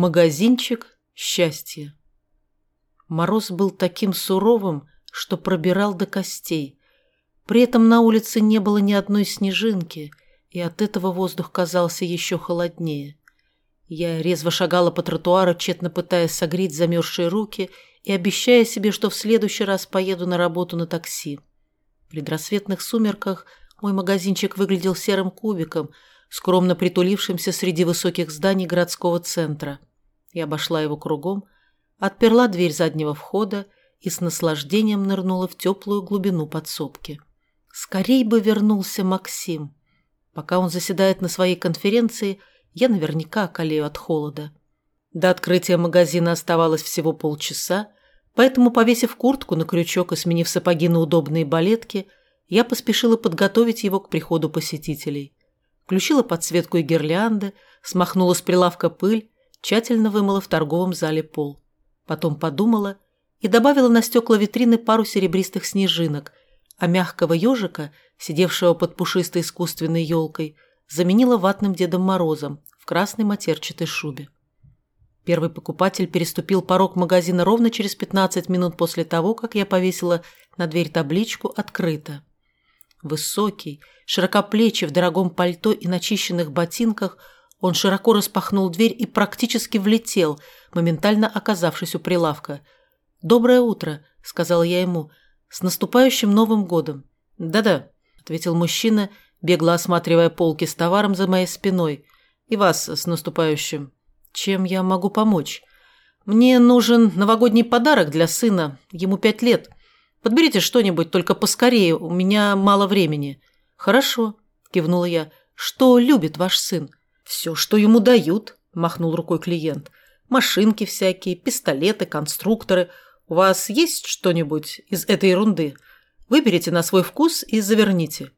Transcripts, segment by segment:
Магазинчик счастья. Мороз был таким суровым, что пробирал до костей. При этом на улице не было ни одной снежинки, и от этого воздух казался еще холоднее. Я резво шагала по тротуару, тщетно пытаясь согреть замерзшие руки и обещая себе, что в следующий раз поеду на работу на такси. В предрассветных сумерках мой магазинчик выглядел серым кубиком, скромно притулившимся среди высоких зданий городского центра. Я обошла его кругом, отперла дверь заднего входа и с наслаждением нырнула в теплую глубину подсобки. Скорей бы вернулся Максим. Пока он заседает на своей конференции, я наверняка околею от холода. До открытия магазина оставалось всего полчаса, поэтому, повесив куртку на крючок и сменив сапоги на удобные балетки, я поспешила подготовить его к приходу посетителей. Включила подсветку и гирлянды, смахнула с прилавка пыль, тщательно вымыла в торговом зале пол. Потом подумала и добавила на стекла витрины пару серебристых снежинок, а мягкого ежика, сидевшего под пушистой искусственной елкой, заменила ватным Дедом Морозом в красной матерчатой шубе. Первый покупатель переступил порог магазина ровно через 15 минут после того, как я повесила на дверь табличку «Открыто». Высокий, широкоплечий в дорогом пальто и начищенных ботинках – он широко распахнул дверь и практически влетел, моментально оказавшись у прилавка. «Доброе утро», — сказала я ему. «С наступающим Новым годом». «Да-да», — ответил мужчина, бегло осматривая полки с товаром за моей спиной. «И вас с наступающим. Чем я могу помочь?» «Мне нужен новогодний подарок для сына. Ему пять лет. Подберите что-нибудь, только поскорее, у меня мало времени». «Хорошо», — кивнула я. «Что любит ваш сын?» «Все, что ему дают», – махнул рукой клиент. «Машинки всякие, пистолеты, конструкторы. У вас есть что-нибудь из этой ерунды? Выберите на свой вкус и заверните».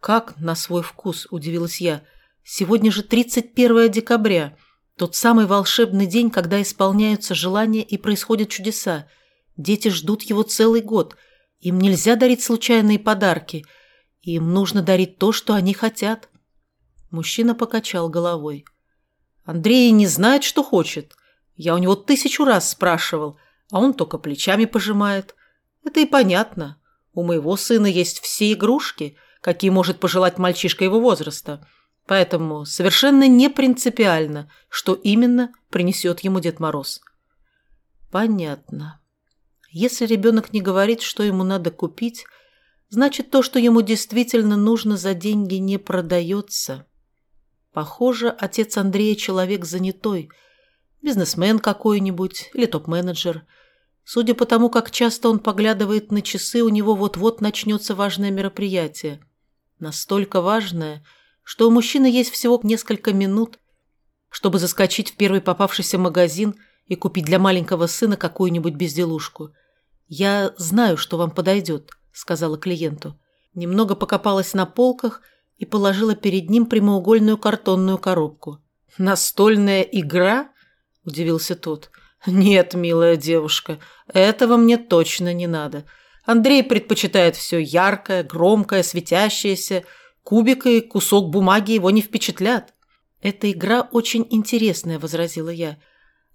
«Как на свой вкус?» – удивилась я. «Сегодня же 31 декабря, тот самый волшебный день, когда исполняются желания и происходят чудеса. Дети ждут его целый год. Им нельзя дарить случайные подарки. Им нужно дарить то, что они хотят». Мужчина покачал головой. «Андрей не знает, что хочет. Я у него тысячу раз спрашивал, а он только плечами пожимает. Это и понятно. У моего сына есть все игрушки, какие может пожелать мальчишка его возраста. Поэтому совершенно не принципиально, что именно принесет ему Дед Мороз». «Понятно. Если ребенок не говорит, что ему надо купить, значит, то, что ему действительно нужно за деньги, не продается». Похоже, отец Андрея человек занятой. Бизнесмен какой-нибудь или топ-менеджер. Судя по тому, как часто он поглядывает на часы, у него вот-вот начнется важное мероприятие. Настолько важное, что у мужчины есть всего несколько минут, чтобы заскочить в первый попавшийся магазин и купить для маленького сына какую-нибудь безделушку. «Я знаю, что вам подойдет», — сказала клиенту. Немного покопалась на полках — и положила перед ним прямоугольную картонную коробку. «Настольная игра?» – удивился тот. «Нет, милая девушка, этого мне точно не надо. Андрей предпочитает все яркое, громкое, светящееся. Кубик и кусок бумаги его не впечатлят». «Эта игра очень интересная», – возразила я.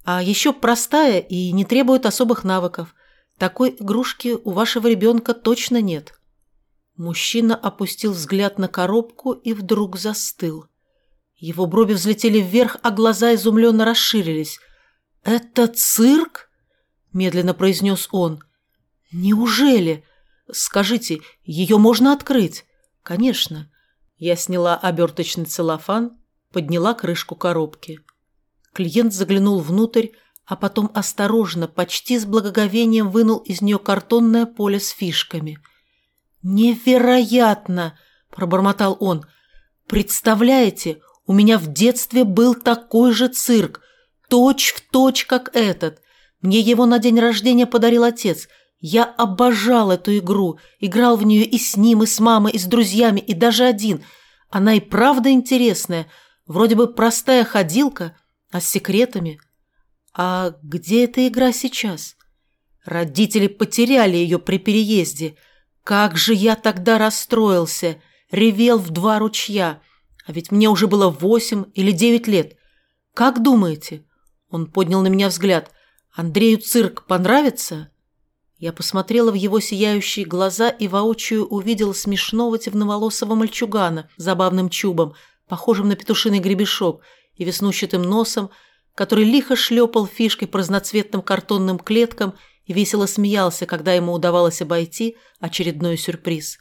«А еще простая и не требует особых навыков. Такой игрушки у вашего ребенка точно нет». Мужчина опустил взгляд на коробку и вдруг застыл. Его брови взлетели вверх, а глаза изумленно расширились. «Это цирк?» – медленно произнес он. «Неужели? Скажите, ее можно открыть?» «Конечно». Я сняла оберточный целлофан, подняла крышку коробки. Клиент заглянул внутрь, а потом осторожно, почти с благоговением вынул из нее картонное поле с фишками – «Невероятно!» – пробормотал он. «Представляете, у меня в детстве был такой же цирк, точь в точь, как этот. Мне его на день рождения подарил отец. Я обожал эту игру, играл в нее и с ним, и с мамой, и с друзьями, и даже один. Она и правда интересная, вроде бы простая ходилка, а с секретами. А где эта игра сейчас? Родители потеряли ее при переезде – как же я тогда расстроился, ревел в два ручья, а ведь мне уже было восемь или девять лет. Как думаете, Он поднял на меня взгляд. «Андрею цирк понравится?» Я посмотрела в его сияющие глаза и воочию увидела смешного темноволосого мальчугана с забавным чубом, похожим на петушиный гребешок, и веснущатым носом, который лихо шлепал фишкой по разноцветным картонным клеткам и весело смеялся, когда ему удавалось обойти очередной сюрприз.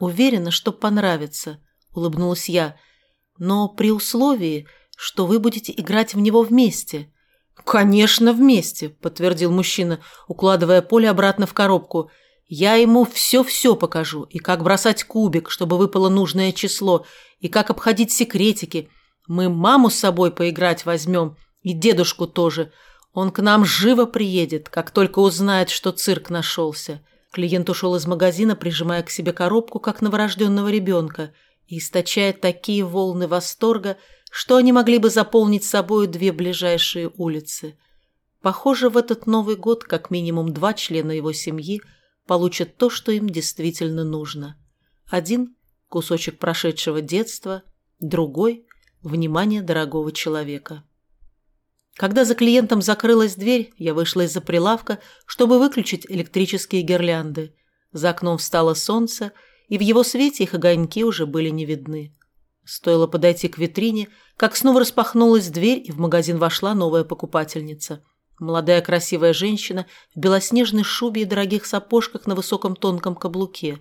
«Уверена, что понравится», — улыбнулась я, — «но при условии, что вы будете играть в него вместе». «Конечно, вместе», — подтвердил мужчина, укладывая поле обратно в коробку. «Я ему все-все покажу, и как бросать кубик, чтобы выпало нужное число, и как обходить секретики. Мы маму с собой поиграть возьмем, и дедушку тоже. Он к нам живо приедет, как только узнает, что цирк нашелся. Клиент ушел из магазина, прижимая к себе коробку, как новорожденного ребенка, и источая такие волны восторга, что они могли бы заполнить собою две ближайшие улицы. Похоже, в этот Новый год как минимум два члена его семьи получат то, что им действительно нужно. Один – кусочек прошедшего детства, другой – внимание дорогого человека. Когда за клиентом закрылась дверь, я вышла из-за прилавка, чтобы выключить электрические гирлянды. За окном встало солнце, и в его свете их огоньки уже были не видны. Стоило подойти к витрине, как снова распахнулась дверь, и в магазин вошла новая покупательница. Молодая красивая женщина в белоснежной шубе и дорогих сапожках на высоком тонком каблуке.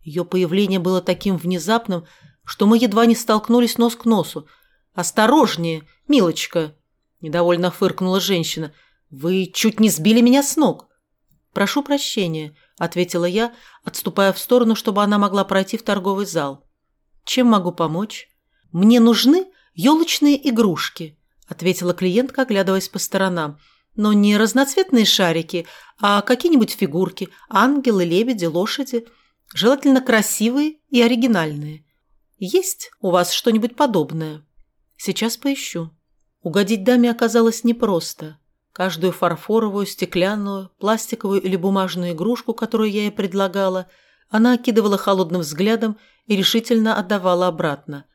Ее появление было таким внезапным, что мы едва не столкнулись нос к носу. «Осторожнее, милочка!» Недовольно фыркнула женщина. «Вы чуть не сбили меня с ног». «Прошу прощения», — ответила я, отступая в сторону, чтобы она могла пройти в торговый зал. «Чем могу помочь?» «Мне нужны елочные игрушки», — ответила клиентка, оглядываясь по сторонам. «Но не разноцветные шарики, а какие-нибудь фигурки, ангелы, лебеди, лошади. Желательно красивые и оригинальные. Есть у вас что-нибудь подобное?» «Сейчас поищу». Угодить даме оказалось непросто. Каждую фарфоровую, стеклянную, пластиковую или бумажную игрушку, которую я ей предлагала, она окидывала холодным взглядом и решительно отдавала обратно.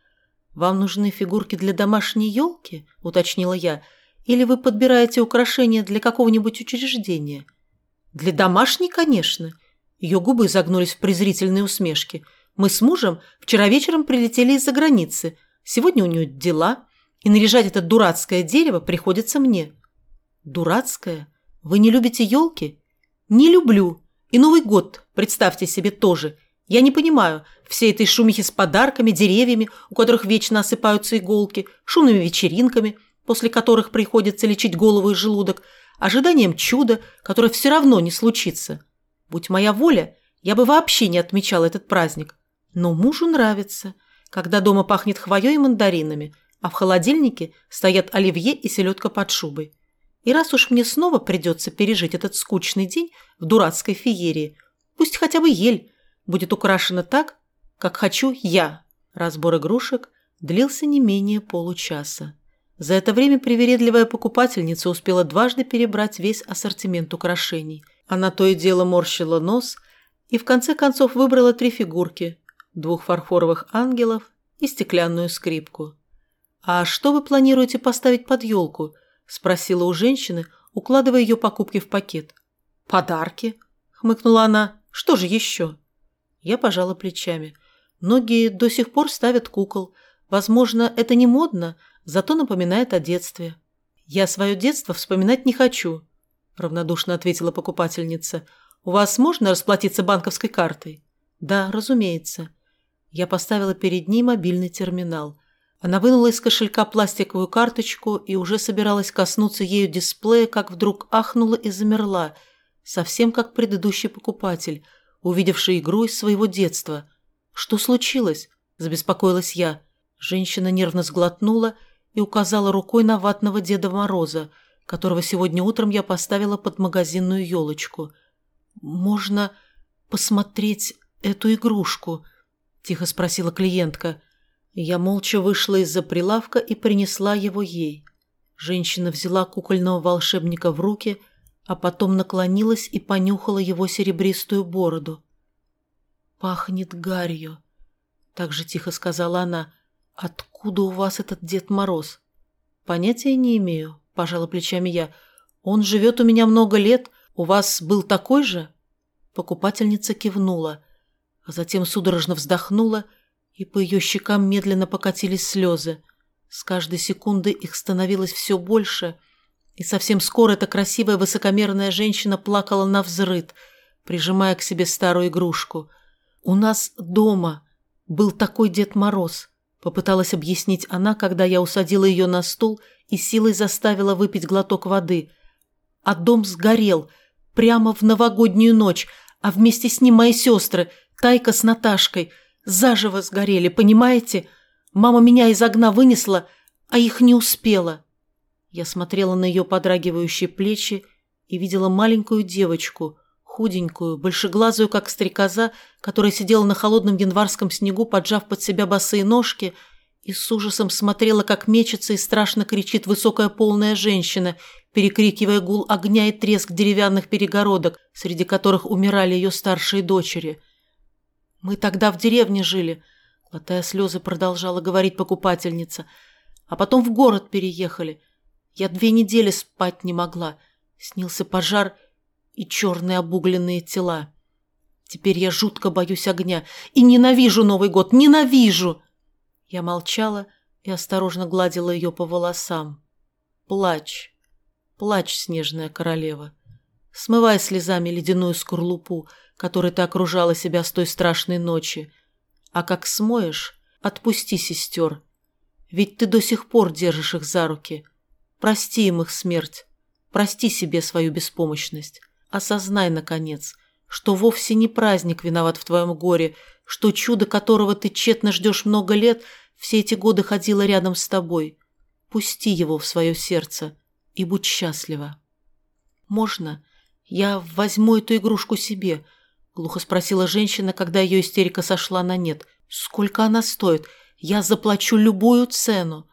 «Вам нужны фигурки для домашней елки?» – уточнила я. «Или вы подбираете украшения для какого-нибудь учреждения?» «Для домашней, конечно». Ее губы загнулись в презрительной усмешке. «Мы с мужем вчера вечером прилетели из-за границы. Сегодня у нее дела и наряжать это дурацкое дерево приходится мне. Дурацкое? Вы не любите елки? Не люблю. И Новый год, представьте себе, тоже. Я не понимаю всей этой шумихи с подарками, деревьями, у которых вечно осыпаются иголки, шумными вечеринками, после которых приходится лечить голову и желудок, ожиданием чуда, которое все равно не случится. Будь моя воля, я бы вообще не отмечал этот праздник. Но мужу нравится, когда дома пахнет хвоей и мандаринами – а в холодильнике стоят оливье и селедка под шубой. И раз уж мне снова придется пережить этот скучный день в дурацкой феерии, пусть хотя бы ель будет украшена так, как хочу я. Разбор игрушек длился не менее получаса. За это время привередливая покупательница успела дважды перебрать весь ассортимент украшений. Она то и дело морщила нос и в конце концов выбрала три фигурки – двух фарфоровых ангелов и стеклянную скрипку. «А что вы планируете поставить под елку?» – спросила у женщины, укладывая ее покупки в пакет. «Подарки?» – хмыкнула она. «Что же еще?» Я пожала плечами. Многие до сих пор ставят кукол. Возможно, это не модно, зато напоминает о детстве. «Я свое детство вспоминать не хочу», – равнодушно ответила покупательница. «У вас можно расплатиться банковской картой?» «Да, разумеется». Я поставила перед ней мобильный терминал. Она вынула из кошелька пластиковую карточку и уже собиралась коснуться ею дисплея, как вдруг ахнула и замерла, совсем как предыдущий покупатель, увидевший игру из своего детства. «Что случилось?» – забеспокоилась я. Женщина нервно сглотнула и указала рукой на ватного Деда Мороза, которого сегодня утром я поставила под магазинную елочку. «Можно посмотреть эту игрушку?» – тихо спросила клиентка – я молча вышла из-за прилавка и принесла его ей. Женщина взяла кукольного волшебника в руки, а потом наклонилась и понюхала его серебристую бороду. «Пахнет гарью», — так же тихо сказала она. «Откуда у вас этот Дед Мороз?» «Понятия не имею», – пожала плечами я. «Он живет у меня много лет. У вас был такой же?» Покупательница кивнула, а затем судорожно вздохнула, и по ее щекам медленно покатились слезы. С каждой секунды их становилось все больше, и совсем скоро эта красивая высокомерная женщина плакала на взрыд, прижимая к себе старую игрушку. «У нас дома был такой Дед Мороз», — попыталась объяснить она, когда я усадила ее на стул и силой заставила выпить глоток воды. А дом сгорел прямо в новогоднюю ночь, а вместе с ним мои сестры, Тайка с Наташкой, заживо сгорели, понимаете? Мама меня из огня вынесла, а их не успела. Я смотрела на ее подрагивающие плечи и видела маленькую девочку, худенькую, большеглазую, как стрекоза, которая сидела на холодном январском снегу, поджав под себя босые ножки, и с ужасом смотрела, как мечется и страшно кричит высокая полная женщина, перекрикивая гул огня и треск деревянных перегородок, среди которых умирали ее старшие дочери. «Мы тогда в деревне жили», Глотая слезы, продолжала говорить покупательница. А потом в город переехали. Я две недели спать не могла. Снился пожар и черные обугленные тела. Теперь я жутко боюсь огня и ненавижу Новый год, ненавижу!» Я молчала и осторожно гладила ее по волосам. «Плачь, плачь, снежная королева, смывай слезами ледяную скорлупу, которой ты окружала себя с той страшной ночи, а как смоешь, отпусти сестер. Ведь ты до сих пор держишь их за руки. Прости им их смерть. Прости себе свою беспомощность. Осознай, наконец, что вовсе не праздник виноват в твоем горе, что чудо, которого ты тщетно ждешь много лет, все эти годы ходило рядом с тобой. Пусти его в свое сердце и будь счастлива. Можно я возьму эту игрушку себе –— глухо спросила женщина, когда ее истерика сошла на нет. «Сколько она стоит? Я заплачу любую цену».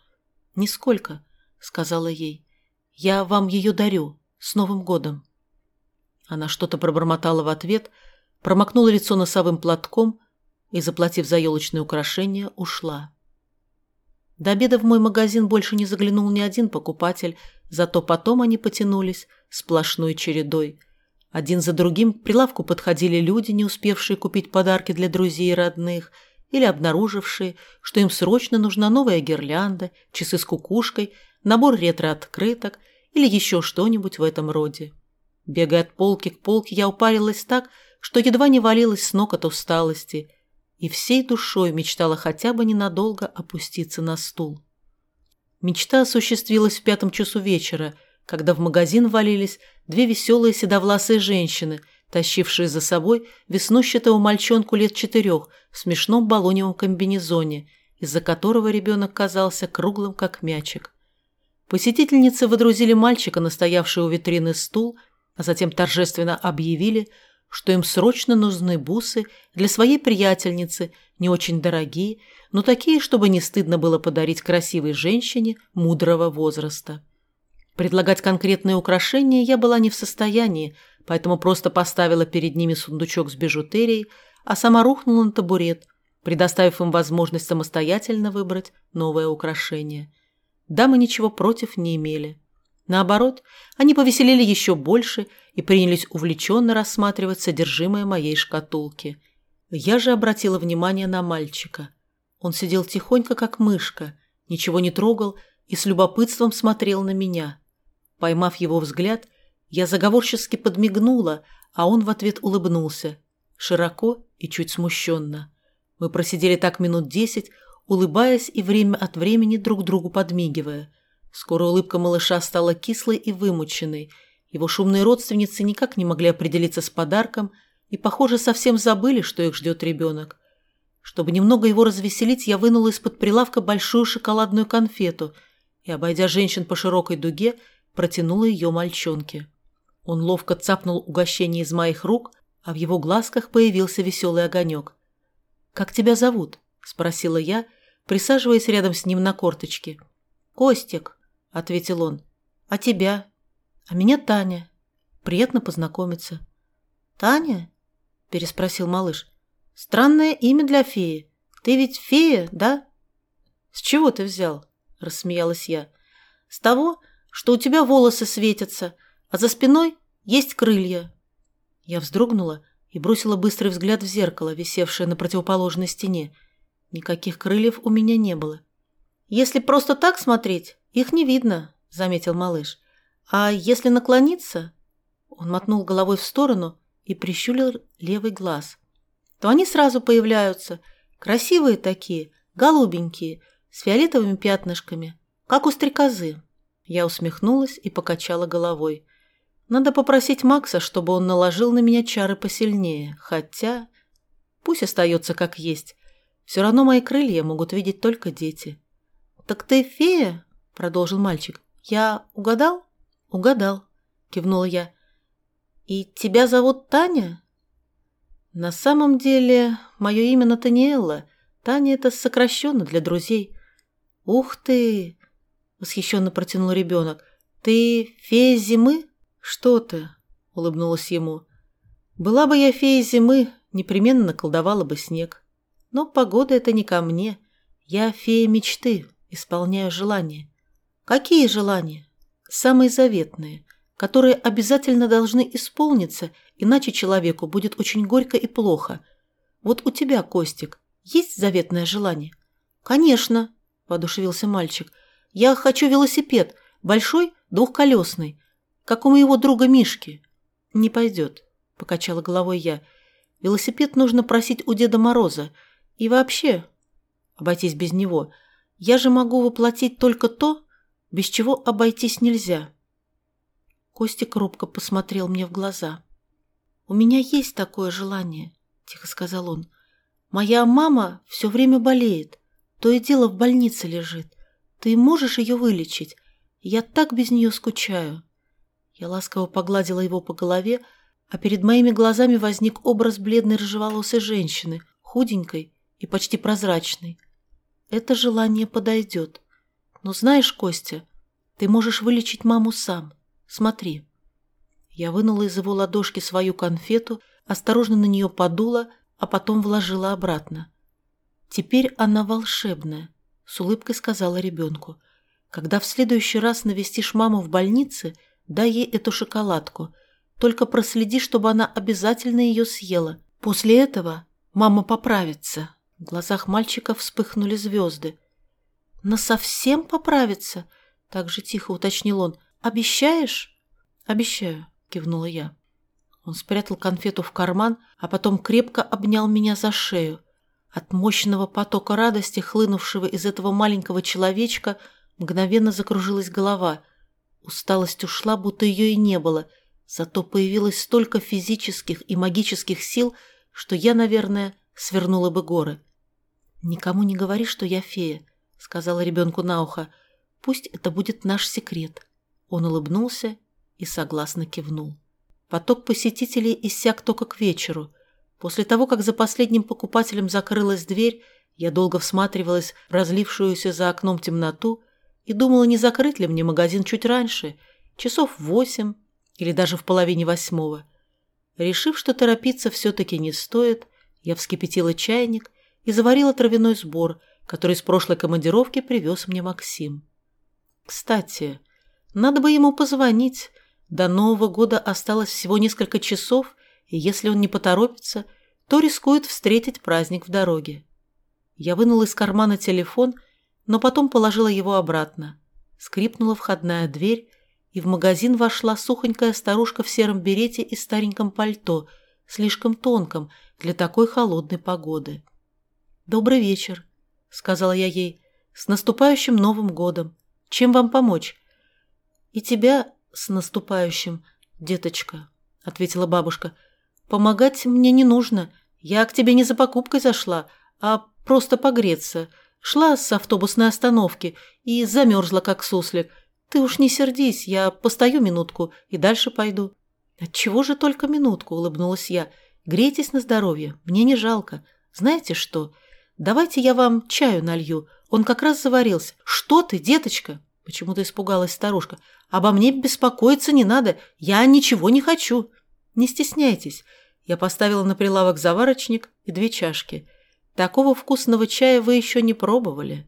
«Нисколько», — сказала ей. «Я вам ее дарю. С Новым годом». Она что-то пробормотала в ответ, промокнула лицо носовым платком и, заплатив за елочные украшения, ушла. До обеда в мой магазин больше не заглянул ни один покупатель, зато потом они потянулись сплошной чередой — один за другим к прилавку подходили люди, не успевшие купить подарки для друзей и родных, или обнаружившие, что им срочно нужна новая гирлянда, часы с кукушкой, набор ретро-открыток или еще что-нибудь в этом роде. Бегая от полки к полке, я упарилась так, что едва не валилась с ног от усталости и всей душой мечтала хотя бы ненадолго опуститься на стул. Мечта осуществилась в пятом часу вечера – когда в магазин валились две веселые седовласые женщины, тащившие за собой веснущатого мальчонку лет четырех в смешном балоневом комбинезоне, из-за которого ребенок казался круглым, как мячик. Посетительницы выдрузили мальчика, настоявший у витрины стул, а затем торжественно объявили, что им срочно нужны бусы для своей приятельницы, не очень дорогие, но такие, чтобы не стыдно было подарить красивой женщине мудрого возраста. Предлагать конкретные украшения я была не в состоянии, поэтому просто поставила перед ними сундучок с бижутерией, а сама рухнула на табурет, предоставив им возможность самостоятельно выбрать новое украшение. Дамы ничего против не имели. Наоборот, они повеселели еще больше и принялись увлеченно рассматривать содержимое моей шкатулки. Я же обратила внимание на мальчика. Он сидел тихонько, как мышка, ничего не трогал и с любопытством смотрел на меня. Поймав его взгляд, я заговорчески подмигнула, а он в ответ улыбнулся, широко и чуть смущенно. Мы просидели так минут десять, улыбаясь и время от времени друг другу подмигивая. Скоро улыбка малыша стала кислой и вымученной. Его шумные родственницы никак не могли определиться с подарком и, похоже, совсем забыли, что их ждет ребенок. Чтобы немного его развеселить, я вынула из-под прилавка большую шоколадную конфету и, обойдя женщин по широкой дуге, протянула ее мальчонке. Он ловко цапнул угощение из моих рук, а в его глазках появился веселый огонек. «Как тебя зовут?» – спросила я, присаживаясь рядом с ним на корточке. «Костик», – ответил он. «А тебя?» «А меня Таня. Приятно познакомиться». «Таня?» – переспросил малыш. «Странное имя для феи. Ты ведь фея, да?» «С чего ты взял?» – рассмеялась я. «С того, что у тебя волосы светятся, а за спиной есть крылья». Я вздрогнула и бросила быстрый взгляд в зеркало, висевшее на противоположной стене. Никаких крыльев у меня не было. «Если просто так смотреть, их не видно», — заметил малыш. «А если наклониться...» Он мотнул головой в сторону и прищурил левый глаз. «То они сразу появляются. Красивые такие, голубенькие, с фиолетовыми пятнышками, как у стрекозы». Я усмехнулась и покачала головой. Надо попросить Макса, чтобы он наложил на меня чары посильнее. Хотя... Пусть остается как есть. Все равно мои крылья могут видеть только дети. «Так ты фея?» – продолжил мальчик. «Я угадал?» «Угадал», – кивнула я. «И тебя зовут Таня?» «На самом деле, мое имя Натаниэлла. Таня – это сокращенно для друзей». «Ух ты!» – восхищенно протянул ребенок. «Ты фея зимы?» «Что ты?» – улыбнулась ему. «Была бы я феей зимы, непременно наколдовала бы снег. Но погода – это не ко мне. Я фея мечты, исполняю желания». «Какие желания?» «Самые заветные, которые обязательно должны исполниться, иначе человеку будет очень горько и плохо. Вот у тебя, Костик, есть заветное желание?» «Конечно», – воодушевился мальчик. «Я хочу велосипед, большой, двухколесный, как у моего друга Мишки». «Не пойдет», – покачала головой я. «Велосипед нужно просить у Деда Мороза. И вообще, обойтись без него. Я же могу воплотить только то, без чего обойтись нельзя». Костик робко посмотрел мне в глаза. «У меня есть такое желание», – тихо сказал он. «Моя мама все время болеет, то и дело в больнице лежит. Ты можешь ее вылечить? Я так без нее скучаю». Я ласково погладила его по голове, а перед моими глазами возник образ бледной рыжеволосой женщины, худенькой и почти прозрачной. Это желание подойдет. Но знаешь, Костя, ты можешь вылечить маму сам. Смотри. Я вынула из его ладошки свою конфету, осторожно на нее подула, а потом вложила обратно. «Теперь она волшебная», — с улыбкой сказала ребенку. «Когда в следующий раз навестишь маму в больнице — Дай ей эту шоколадку. Только проследи, чтобы она обязательно ее съела. После этого мама поправится». В глазах мальчика вспыхнули звезды. «На совсем поправится?» Так же тихо уточнил он. «Обещаешь?» «Обещаю», кивнула я. Он спрятал конфету в карман, а потом крепко обнял меня за шею. От мощного потока радости, хлынувшего из этого маленького человечка, мгновенно закружилась голова. Усталость ушла, будто ее и не было, зато появилось столько физических и магических сил, что я, наверное, свернула бы горы. «Никому не говори, что я фея», — сказала ребенку на ухо. «Пусть это будет наш секрет». Он улыбнулся и согласно кивнул. Поток посетителей иссяк только к вечеру. После того, как за последним покупателем закрылась дверь, я долго всматривалась в разлившуюся за окном темноту и думала, не закрыть ли мне магазин чуть раньше, часов в восемь или даже в половине восьмого. Решив, что торопиться все-таки не стоит, я вскипятила чайник и заварила травяной сбор, который с прошлой командировки привез мне Максим. Кстати, надо бы ему позвонить. До Нового года осталось всего несколько часов, и если он не поторопится, то рискует встретить праздник в дороге. Я вынула из кармана телефон – но потом положила его обратно. Скрипнула входная дверь, и в магазин вошла сухонькая старушка в сером берете и стареньком пальто, слишком тонком для такой холодной погоды. «Добрый вечер», — сказала я ей, — «с наступающим Новым годом! Чем вам помочь?» «И тебя с наступающим, деточка», — ответила бабушка. «Помогать мне не нужно. Я к тебе не за покупкой зашла, а просто погреться. Шла с автобусной остановки и замерзла, как суслик. Ты уж не сердись, я постою минутку и дальше пойду. Отчего же только минутку, улыбнулась я. Грейтесь на здоровье, мне не жалко. Знаете что? Давайте я вам чаю налью. Он как раз заварился. Что ты, деточка? Почему-то испугалась старушка. Обо мне беспокоиться не надо. Я ничего не хочу. Не стесняйтесь. Я поставила на прилавок заварочник и две чашки – Такого вкусного чая вы еще не пробовали.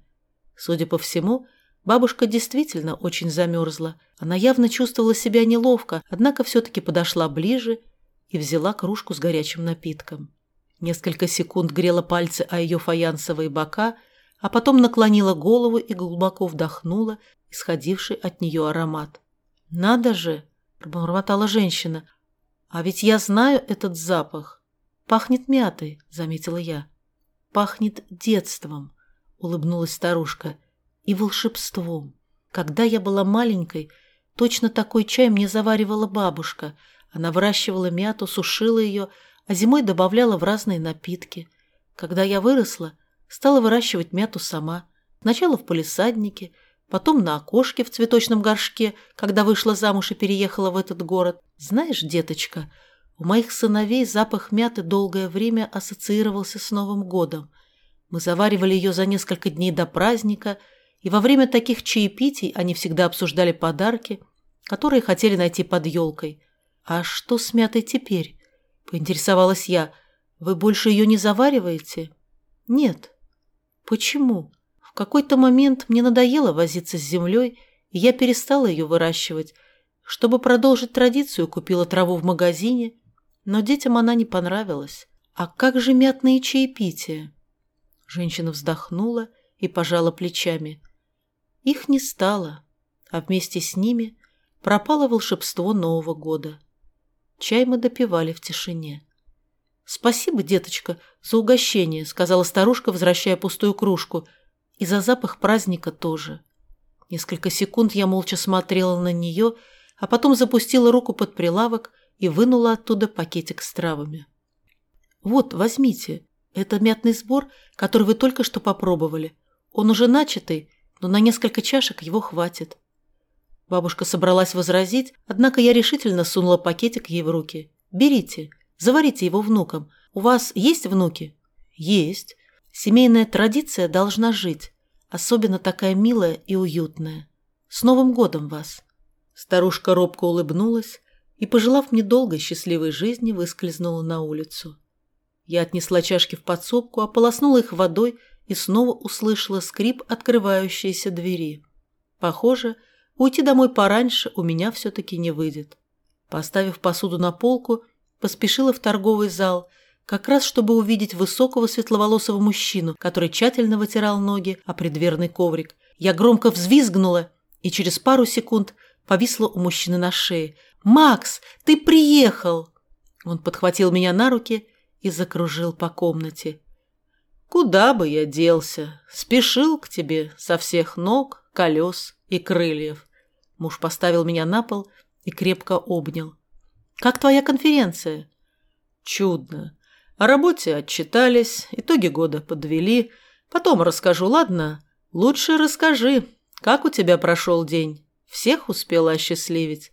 Судя по всему, Бабушка действительно очень замерзла. Она явно чувствовала себя неловко, однако все-таки подошла ближе и взяла кружку с горячим напитком. Несколько секунд грела пальцы о ее фаянсовые бока, а потом наклонила голову и глубоко вдохнула исходивший от нее аромат. «Надо же!» – пробормотала женщина. «А ведь я знаю этот запах. Пахнет мятой», – заметила я. «Пахнет детством», – улыбнулась старушка и волшебством. Когда я была маленькой, точно такой чай мне заваривала бабушка. Она выращивала мяту, сушила ее, а зимой добавляла в разные напитки. Когда я выросла, стала выращивать мяту сама. Сначала в полисаднике, потом на окошке в цветочном горшке, когда вышла замуж и переехала в этот город. Знаешь, деточка, у моих сыновей запах мяты долгое время ассоциировался с Новым годом. Мы заваривали ее за несколько дней до праздника – и во время таких чаепитий они всегда обсуждали подарки, которые хотели найти под елкой. «А что с мятой теперь?» – поинтересовалась я. «Вы больше ее не завариваете?» «Нет». «Почему?» В какой-то момент мне надоело возиться с землей, и я перестала ее выращивать. Чтобы продолжить традицию, купила траву в магазине, но детям она не понравилась. «А как же мятные чаепития?» Женщина вздохнула и пожала плечами. Их не стало, а вместе с ними пропало волшебство Нового года. Чай мы допивали в тишине. «Спасибо, деточка, за угощение», — сказала старушка, возвращая пустую кружку. «И за запах праздника тоже». Несколько секунд я молча смотрела на нее, а потом запустила руку под прилавок и вынула оттуда пакетик с травами. «Вот, возьмите. Это мятный сбор, который вы только что попробовали. Он уже начатый, но на несколько чашек его хватит. Бабушка собралась возразить, однако я решительно сунула пакетик ей в руки. «Берите, заварите его внукам. У вас есть внуки?» «Есть. Семейная традиция должна жить, особенно такая милая и уютная. С Новым годом вас!» Старушка робко улыбнулась и, пожелав мне долгой счастливой жизни, выскользнула на улицу. Я отнесла чашки в подсобку, ополоснула их водой и снова услышала скрип открывающейся двери. Похоже, уйти домой пораньше у меня все-таки не выйдет. Поставив посуду на полку, поспешила в торговый зал, как раз чтобы увидеть высокого светловолосого мужчину, который тщательно вытирал ноги о предверный коврик. Я громко взвизгнула и через пару секунд повисла у мужчины на шее. «Макс, ты приехал!» Он подхватил меня на руки и закружил по комнате. Куда бы я делся? Спешил к тебе со всех ног, колес и крыльев. Муж поставил меня на пол и крепко обнял. Как твоя конференция? Чудно. О работе отчитались, итоги года подвели. Потом расскажу, ладно? Лучше расскажи, как у тебя прошел день? Всех успела осчастливить?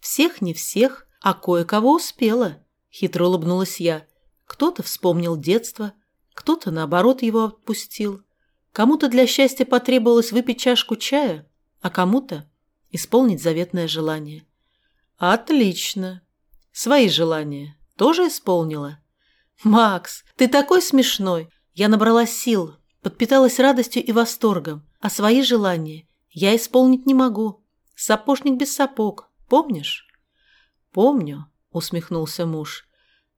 Всех не всех, а кое-кого успела, хитро улыбнулась я. Кто-то вспомнил детство, кто-то, наоборот, его отпустил. Кому-то для счастья потребовалось выпить чашку чая, а кому-то исполнить заветное желание. Отлично. Свои желания тоже исполнила? Макс, ты такой смешной. Я набрала сил, подпиталась радостью и восторгом, а свои желания я исполнить не могу. Сапожник без сапог, помнишь? Помню, усмехнулся муж.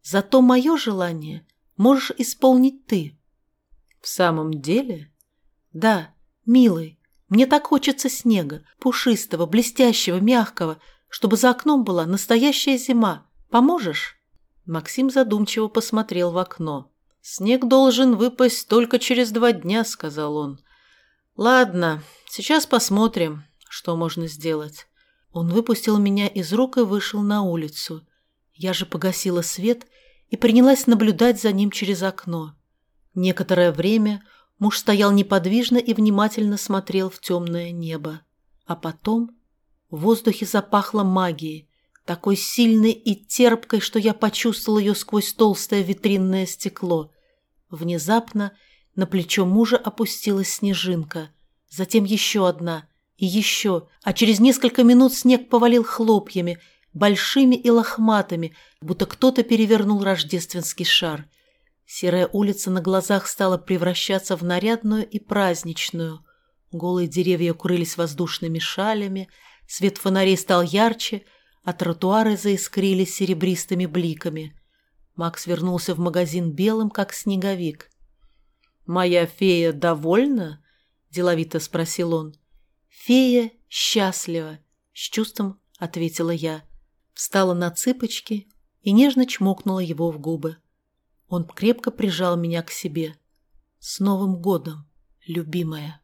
Зато мое желание можешь исполнить ты». «В самом деле?» «Да, милый, мне так хочется снега, пушистого, блестящего, мягкого, чтобы за окном была настоящая зима. Поможешь?» Максим задумчиво посмотрел в окно. «Снег должен выпасть только через два дня», — сказал он. «Ладно, сейчас посмотрим, что можно сделать». Он выпустил меня из рук и вышел на улицу. Я же погасила свет и принялась наблюдать за ним через окно. Некоторое время муж стоял неподвижно и внимательно смотрел в темное небо. А потом в воздухе запахло магией, такой сильной и терпкой, что я почувствовал ее сквозь толстое витринное стекло. Внезапно на плечо мужа опустилась снежинка, затем еще одна и еще, а через несколько минут снег повалил хлопьями – большими и лохматыми, будто кто-то перевернул рождественский шар. Серая улица на глазах стала превращаться в нарядную и праздничную. Голые деревья укрылись воздушными шалями, свет фонарей стал ярче, а тротуары заискрились серебристыми бликами. Макс вернулся в магазин белым, как снеговик. «Моя фея довольна?» – деловито спросил он. «Фея счастлива», – с чувством ответила я. Встала на цыпочки и нежно чмокнула его в губы. Он крепко прижал меня к себе. «С Новым годом, любимая!»